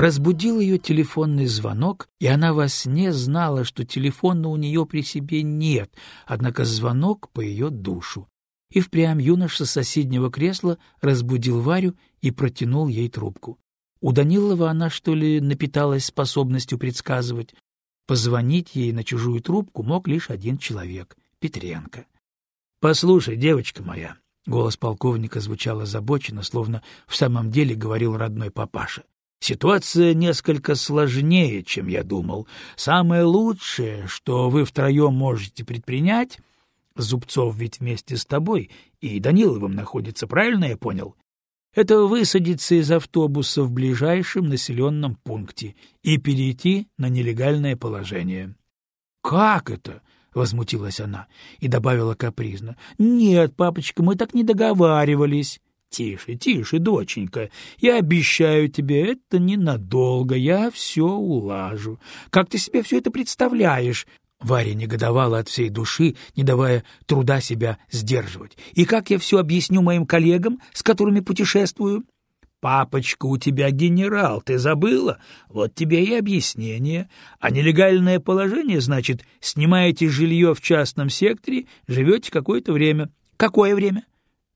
Разбудил ее телефонный звонок, и она во сне знала, что телефона у нее при себе нет, однако звонок по ее душу. И впрямь юноша с соседнего кресла разбудил Варю и протянул ей трубку. У Данилова она, что ли, напиталась способностью предсказывать. Позвонить ей на чужую трубку мог лишь один человек — Петренко. — Послушай, девочка моя, — голос полковника звучал озабоченно, словно в самом деле говорил родной папаша. Ситуация несколько сложнее, чем я думал. Самое лучшее, что вы втроем можете предпринять... Зубцов ведь вместе с тобой и Даниловым находится, правильно я понял? Это высадиться из автобуса в ближайшем населенном пункте и перейти на нелегальное положение. — Как это? — возмутилась она и добавила капризно. — Нет, папочка, мы так не договаривались. Тише, тише, доченька, я обещаю тебе, это ненадолго, я все улажу. Как ты себе все это представляешь? Варя негодовала от всей души, не давая труда себя сдерживать. И как я все объясню моим коллегам, с которыми путешествую? Папочка у тебя генерал, ты забыла? Вот тебе и объяснение. А нелегальное положение, значит, снимаете жилье в частном секторе, живете какое-то время. Какое время?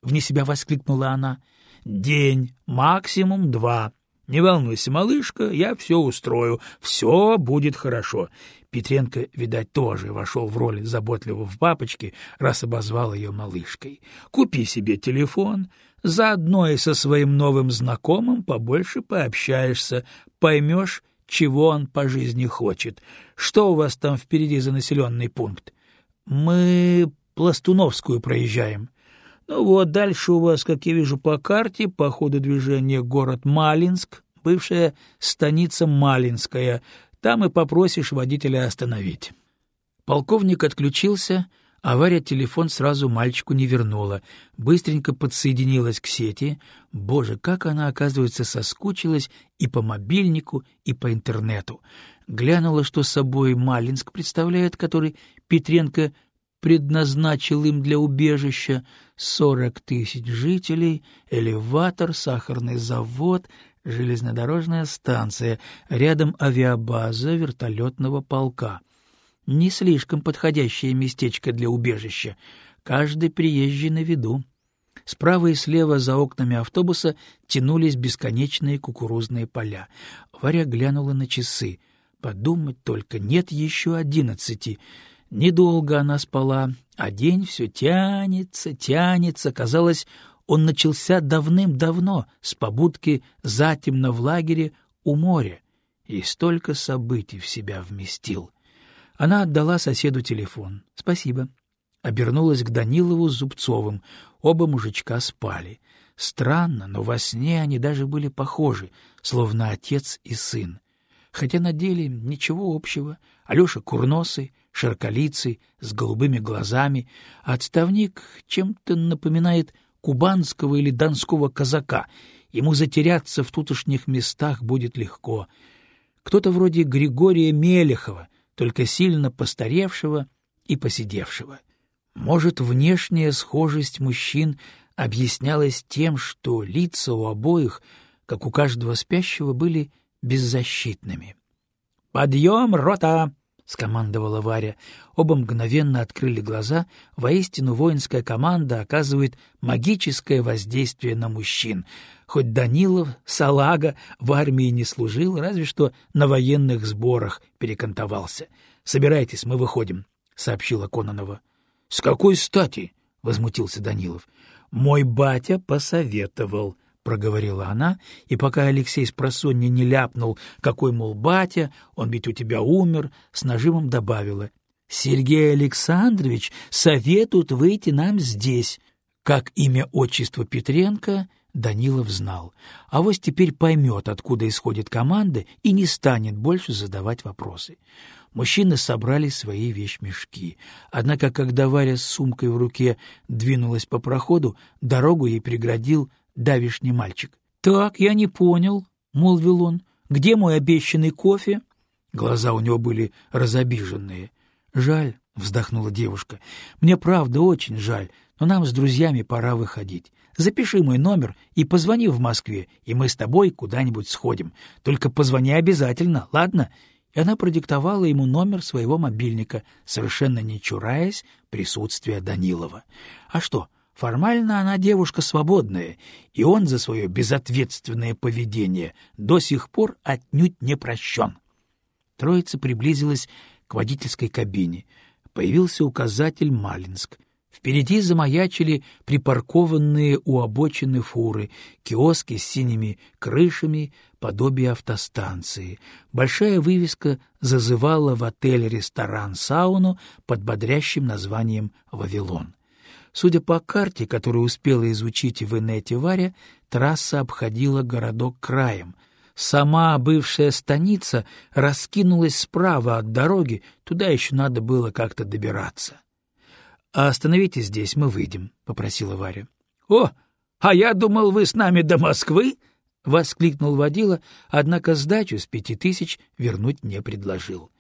Вне себя воскликнула она. День, максимум два. Не волнуйся, малышка, я все устрою, все будет хорошо. Петренко, видать, тоже вошел в роль заботливого папочки, раз обозвал ее малышкой. Купи себе телефон, заодно и со своим новым знакомым побольше пообщаешься, поймешь, чего он по жизни хочет. Что у вас там впереди за населенный пункт? Мы Пластуновскую проезжаем. Ну вот, дальше у вас, как я вижу по карте, по ходу движения город Малинск, бывшая станица Малинская. Там и попросишь водителя остановить. Полковник отключился, а Варя телефон сразу мальчику не вернула. Быстренько подсоединилась к сети. Боже, как она, оказывается, соскучилась и по мобильнику, и по интернету. Глянула, что собой Малинск представляет, который Петренко предназначил им для убежища сорок тысяч жителей, элеватор, сахарный завод, железнодорожная станция, рядом авиабаза вертолетного полка. Не слишком подходящее местечко для убежища. Каждый приезжий на виду. Справа и слева за окнами автобуса тянулись бесконечные кукурузные поля. Варя глянула на часы. Подумать только, нет еще одиннадцати. Недолго она спала, а день все тянется, тянется. Казалось, он начался давным-давно, с побудки затемно в лагере у моря, и столько событий в себя вместил. Она отдала соседу телефон. «Спасибо». Обернулась к Данилову с Зубцовым. Оба мужичка спали. Странно, но во сне они даже были похожи, словно отец и сын. Хотя на деле ничего общего. Алеша курносый, широколицый, с голубыми глазами, а отставник чем-то напоминает кубанского или донского казака. Ему затеряться в тутошних местах будет легко. Кто-то вроде Григория Мелехова, только сильно постаревшего и посидевшего. Может, внешняя схожесть мужчин объяснялась тем, что лица у обоих, как у каждого спящего, были беззащитными. «Подъем, рота!» — скомандовала Варя. Оба мгновенно открыли глаза. Воистину воинская команда оказывает магическое воздействие на мужчин. Хоть Данилов, салага, в армии не служил, разве что на военных сборах перекантовался. «Собирайтесь, мы выходим», — сообщила Кононова. «С какой стати?» — возмутился Данилов. «Мой батя посоветовал», — проговорила она, и пока Алексей с просонья не ляпнул, какой, мол, батя, он ведь у тебя умер, с нажимом добавила. — Сергей Александрович советует выйти нам здесь. Как имя отчество Петренко Данилов знал. А вот теперь поймет, откуда исходит команда, и не станет больше задавать вопросы. Мужчины собрали свои вещмешки. Однако, когда Варя с сумкой в руке двинулась по проходу, дорогу ей преградил давишний мальчик. — Так, я не понял, — молвил он. — Где мой обещанный кофе? Глаза у него были разобиженные. — Жаль, — вздохнула девушка. — Мне правда очень жаль, но нам с друзьями пора выходить. Запиши мой номер и позвони в Москве, и мы с тобой куда-нибудь сходим. Только позвони обязательно, ладно?» И она продиктовала ему номер своего мобильника, совершенно не чураясь присутствия Данилова. А что, формально она девушка свободная, и он за свое безответственное поведение до сих пор отнюдь не прощен. Троица приблизилась к водительской кабине. Появился указатель «Малинск». Впереди замаячили припаркованные у обочины фуры, киоски с синими крышами, подобие автостанции. Большая вывеска зазывала в отель-ресторан-сауну под бодрящим названием «Вавилон». Судя по карте, которую успела изучить в инете Варя, трасса обходила городок краем. Сама бывшая станица раскинулась справа от дороги, туда еще надо было как-то добираться. «А остановитесь здесь, мы выйдем», — попросила Варя. «О, а я думал, вы с нами до Москвы!» — воскликнул водила, однако сдачу с пяти тысяч вернуть не предложил.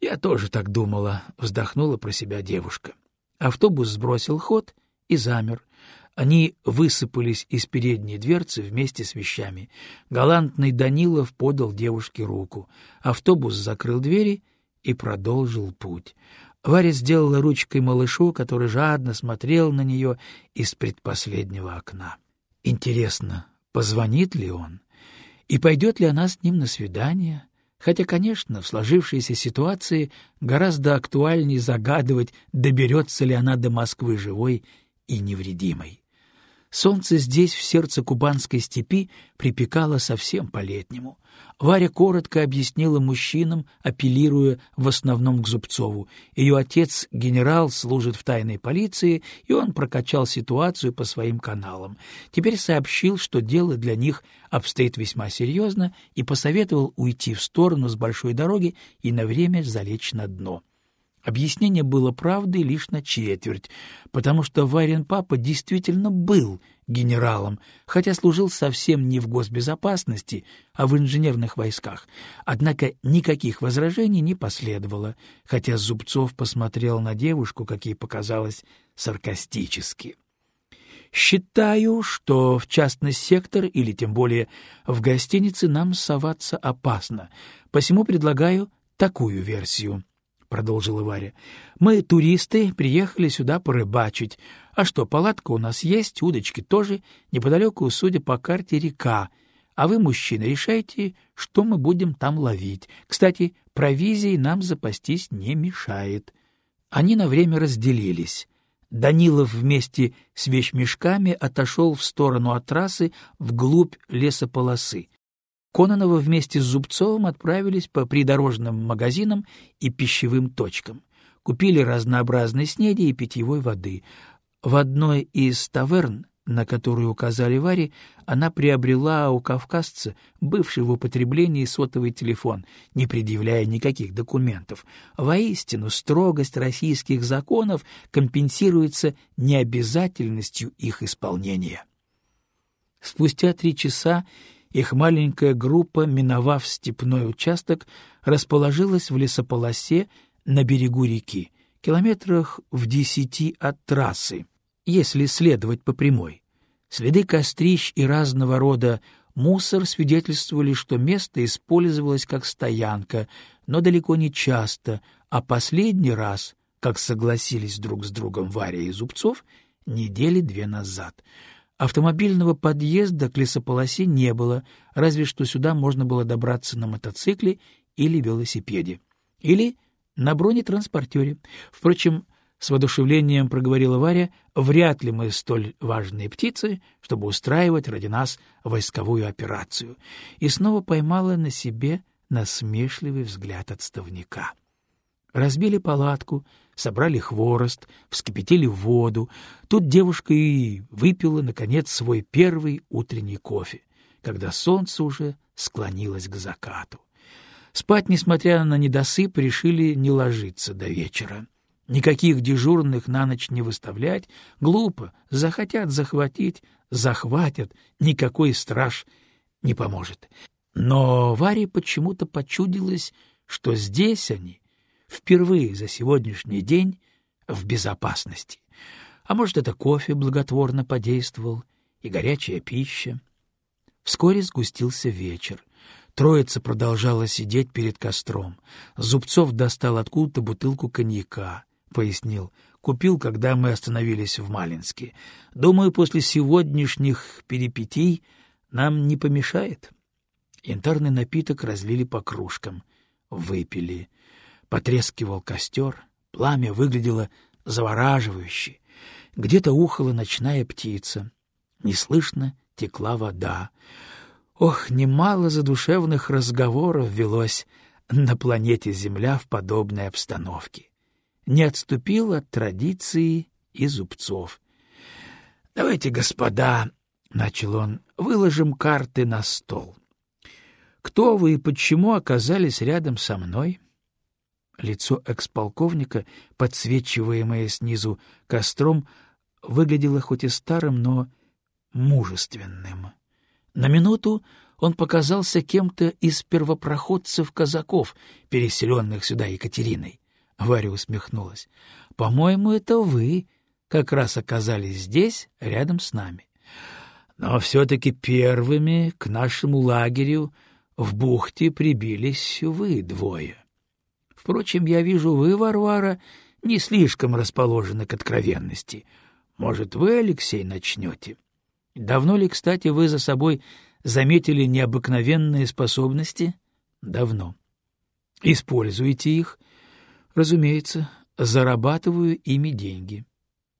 «Я тоже так думала», — вздохнула про себя девушка. Автобус сбросил ход и замер. Они высыпались из передней дверцы вместе с вещами. Галантный Данилов подал девушке руку. Автобус закрыл двери и продолжил путь. Варя сделала ручкой малышу, который жадно смотрел на нее из предпоследнего окна. Интересно, позвонит ли он? И пойдет ли она с ним на свидание? Хотя, конечно, в сложившейся ситуации гораздо актуальнее загадывать, доберется ли она до Москвы живой и невредимой. Солнце здесь, в сердце кубанской степи, припекало совсем по-летнему. Варя коротко объяснила мужчинам, апеллируя в основном к Зубцову. Ее отец, генерал, служит в тайной полиции, и он прокачал ситуацию по своим каналам. Теперь сообщил, что дело для них обстоит весьма серьезно, и посоветовал уйти в сторону с большой дороги и на время залечь на дно. Объяснение было правдой лишь на четверть, потому что Варин папа действительно был генералом, хотя служил совсем не в госбезопасности, а в инженерных войсках. Однако никаких возражений не последовало, хотя Зубцов посмотрел на девушку, как ей показалось, саркастически. Считаю, что в частный сектор или тем более в гостинице нам соваться опасно, посему предлагаю такую версию —— продолжила Варя. — Мы, туристы, приехали сюда порыбачить. А что, палатка у нас есть, удочки тоже, неподалеку, судя по карте, река. А вы, мужчины, решайте, что мы будем там ловить. Кстати, провизией нам запастись не мешает. Они на время разделились. Данилов вместе с вещмешками отошел в сторону от трассы вглубь лесополосы. Кононова вместе с Зубцовым отправились по придорожным магазинам и пищевым точкам. Купили разнообразной снеди и питьевой воды. В одной из таверн, на которую указали Варе, она приобрела у кавказца бывший в употреблении сотовый телефон, не предъявляя никаких документов. Воистину, строгость российских законов компенсируется необязательностью их исполнения. Спустя три часа их маленькая группа, миновав степной участок, расположилась в лесополосе на берегу реки, километрах в десяти от трассы, если следовать по прямой. Следы кострищ и разного рода мусор свидетельствовали, что место использовалось как стоянка, но далеко не часто, а последний раз, как согласились друг с другом Варя и Зубцов, недели две назад — Автомобильного подъезда к лесополосе не было, разве что сюда можно было добраться на мотоцикле или велосипеде. Или на бронетранспортере. Впрочем, с воодушевлением проговорила Варя, вряд ли мы столь важные птицы, чтобы устраивать ради нас войсковую операцию. И снова поймала на себе насмешливый взгляд отставника. Разбили палатку, собрали хворост, вскипятили воду. Тут девушка и выпила, наконец, свой первый утренний кофе, когда солнце уже склонилось к закату. Спать, несмотря на недосып, решили не ложиться до вечера. Никаких дежурных на ночь не выставлять. Глупо. Захотят захватить — захватят. Никакой страж не поможет. Но Варе почему-то почудилось, что здесь они впервые за сегодняшний день в безопасности. А может, это кофе благотворно подействовал и горячая пища. Вскоре сгустился вечер. Троица продолжала сидеть перед костром. Зубцов достал откуда-то бутылку коньяка, пояснил. Купил, когда мы остановились в Малинске. Думаю, после сегодняшних перипетий нам не помешает. Янтарный напиток разлили по кружкам. Выпили. Потрескивал костер. Пламя выглядело завораживающе. Где-то ухала ночная птица. Неслышно текла вода. Ох, немало задушевных разговоров велось на планете Земля в подобной обстановке. Не отступил от традиции и зубцов. — Давайте, господа, — начал он, — выложим карты на стол. Кто вы и почему оказались рядом со мной? Лицо эксполковника, подсвечиваемое снизу костром, выглядело хоть и старым, но мужественным. На минуту он показался кем-то из первопроходцев-казаков, переселенных сюда Екатериной. Варя усмехнулась. — По-моему, это вы как раз оказались здесь, рядом с нами. Но все-таки первыми к нашему лагерю в бухте прибились вы двое. Впрочем, я вижу, вы, Варвара, не слишком расположены к откровенности. Может, вы, Алексей, начнете? Давно ли, кстати, вы за собой заметили необыкновенные способности? Давно. Используете их? Разумеется, зарабатываю ими деньги.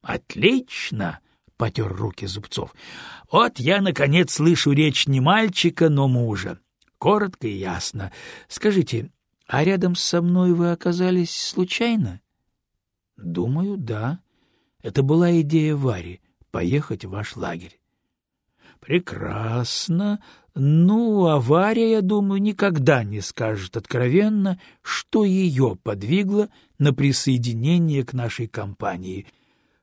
Отлично! — потер руки Зубцов. — Вот я, наконец, слышу речь не мальчика, но мужа. Коротко и ясно. Скажите, а рядом со мной вы оказались случайно? — Думаю, да. Это была идея Вари — поехать в ваш лагерь. Прекрасно. Ну, авария, я думаю, никогда не скажет откровенно, что ее подвигло на присоединение к нашей компании.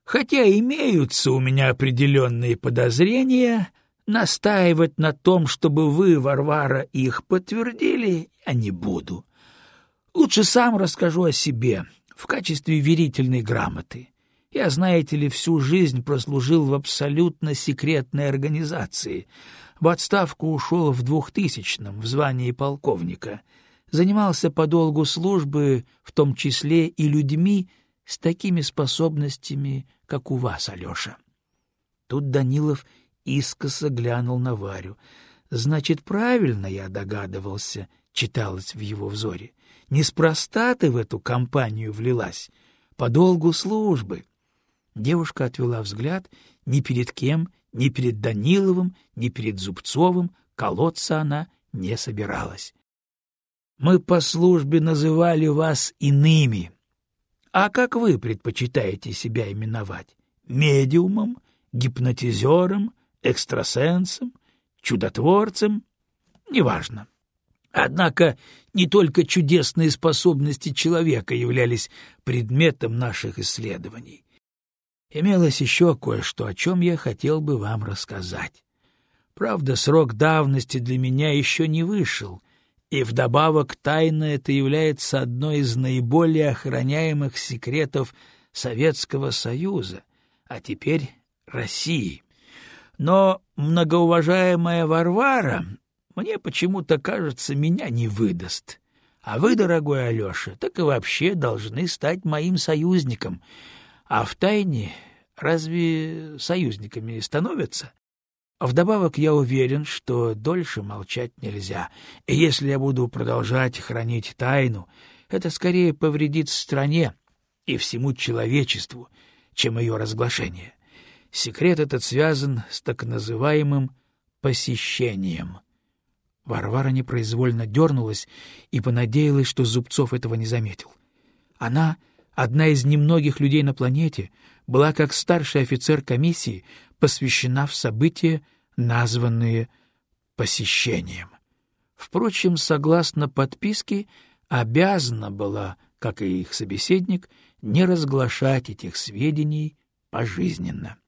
Хотя имеются у меня определенные подозрения, настаивать на том, чтобы вы, Варвара, их подтвердили, я не буду. Лучше сам расскажу о себе в качестве верительной грамоты. Я, знаете ли, всю жизнь прослужил в абсолютно секретной организации. В отставку ушел в двухтысячном в звании полковника. Занимался по долгу службы, в том числе и людьми с такими способностями, как у вас, Алеша. Тут Данилов искоса глянул на Варю. «Значит, правильно я догадывался», — читалось в его взоре. «Неспроста ты в эту компанию влилась, по долгу службы». Девушка отвела взгляд ни перед кем, ни перед Даниловым, ни перед Зубцовым, колоться она не собиралась. «Мы по службе называли вас иными. А как вы предпочитаете себя именовать? Медиумом, гипнотизером, экстрасенсом, чудотворцем? Неважно. Однако не только чудесные способности человека являлись предметом наших исследований. Имелось еще кое-что, о чем я хотел бы вам рассказать. Правда, срок давности для меня еще не вышел, и вдобавок тайна это является одной из наиболее охраняемых секретов Советского Союза, а теперь России. Но многоуважаемая Варвара мне почему-то кажется, меня не выдаст. А вы, дорогой Алеша, так и вообще должны стать моим союзником — а в тайне разве союзниками становятся? Вдобавок я уверен, что дольше молчать нельзя, и если я буду продолжать хранить тайну, это скорее повредит стране и всему человечеству, чем ее разглашение. Секрет этот связан с так называемым посещением. Варвара непроизвольно дернулась и понадеялась, что Зубцов этого не заметил. Она одна из немногих людей на планете, была как старший офицер комиссии посвящена в события, названные посещением. Впрочем, согласно подписке, обязана была, как и их собеседник, не разглашать этих сведений пожизненно.